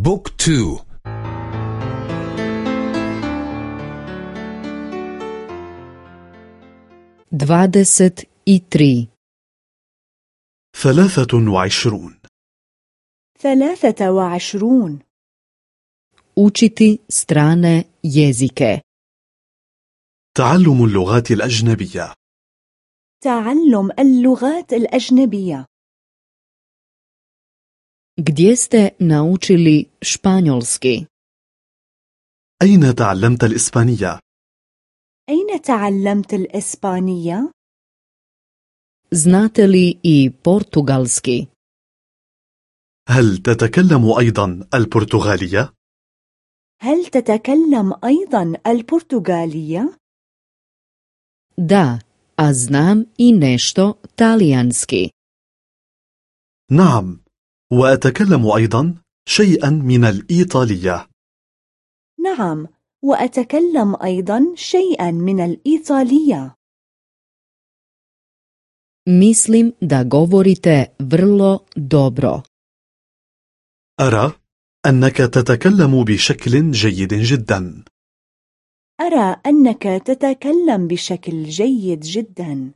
بوك تو. dvadeset i tri ثلاثة وعشرون. ثلاثة وعشرون. Učiti strane jezike. تعلم اللغات الأجنبية. تعلم اللغات الأجنبية. Gdje ste naučili španjolski? أين تعلمت الإسبانية؟ أين تعلمت الإسبانية؟ Znate li i portugalski? هل تتكلم أيضا البرتغالية؟ هل تتكلم أيضا البرتغالية؟ Da, a znam i nešto talijanski. نعم وأتكلم أيضا شيئا من الإيطالية. نعم وأتكلم أيضا شيئا من الإيطالية. Mislim da govorite vrlo dobro. أرى أنك تتكلم بشكل جيد جدا. أرى أنك تتكلم بشكل جيد جدا.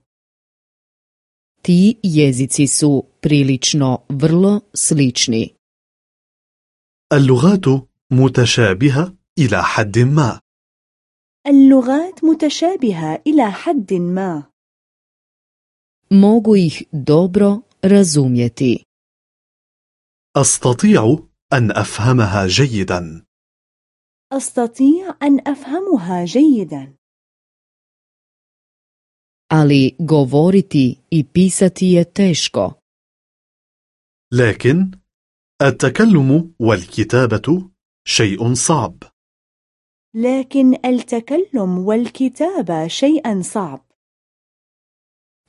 Ti jezici su prilično vrlo slični. اللغات متشابهة إلى حد ما اللغات متشابهة إلى حد ما Mogu ih dobro razumjeti. أستطيع أن أفهمها جيدا أستطيع أن أفهمها جيدا ali govoriti i pisati je teško. لكن التكلم والكتابة شيء صعب لكن التكلم والكتابة شيئا صعب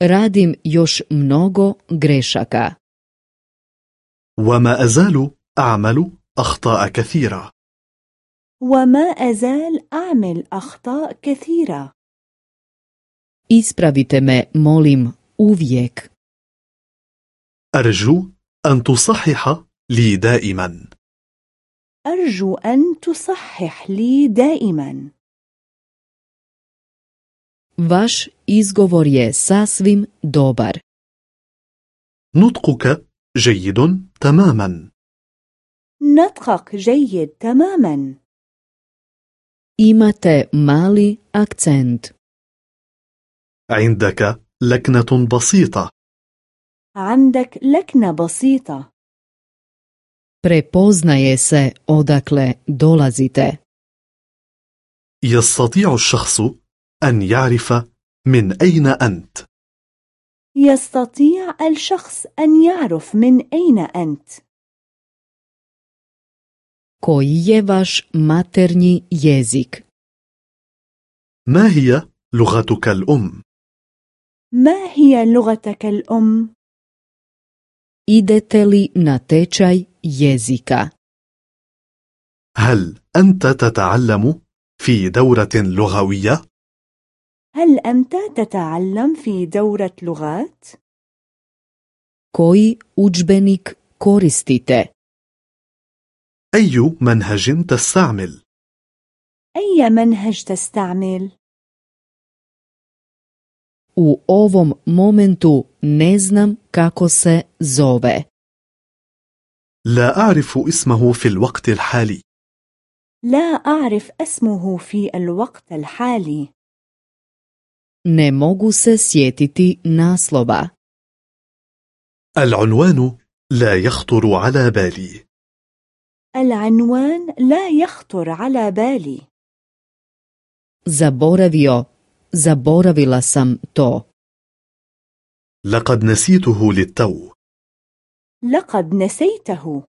Radim još mnogo grešaka. وما أزال أعمل أخطاء كثيرة وما أزال أعمل أخطاء كثيرة Ispravite me, molim, uvijek. أرجو أن تصحح لي دائما أرجو أن تصحح لي دائما Vaš izgovor je sasvim dobar. نطقك جيد تماما نطقك جيد تماما Imate mali akcent. عندك لكنة بسيطة عندك لكنة بسيطة Prepoznaje se odakle dolazite. يستطيع الشخص أن يعرف من أين أنت يستطيع الشخص أن يعرف من أين أنت Koji je vaš maternji jezik? ما هي لغتك الأم؟ ما هي لغتك الأم؟ Idete li na tečaj jezika? هل أنت تتعلم في دورة لغوية؟ هل أنت تتعلم في دورة لغات؟ Koji udžbenik koristite? أي منهج تستعمل؟ أي منهج تستعمل؟ U ovom momentu ne znam kako se zove. لا أعرف اسمه في الوقت الحالي لا أعرف اسمه في الوقت الحالي Ne mogu se sjetiti naslova. العنوان لا يخطر على بالي العنوان لا يخطر على بالي Zaboravio, zaboravila sam to. لقد نسيته للتو لقد نسيته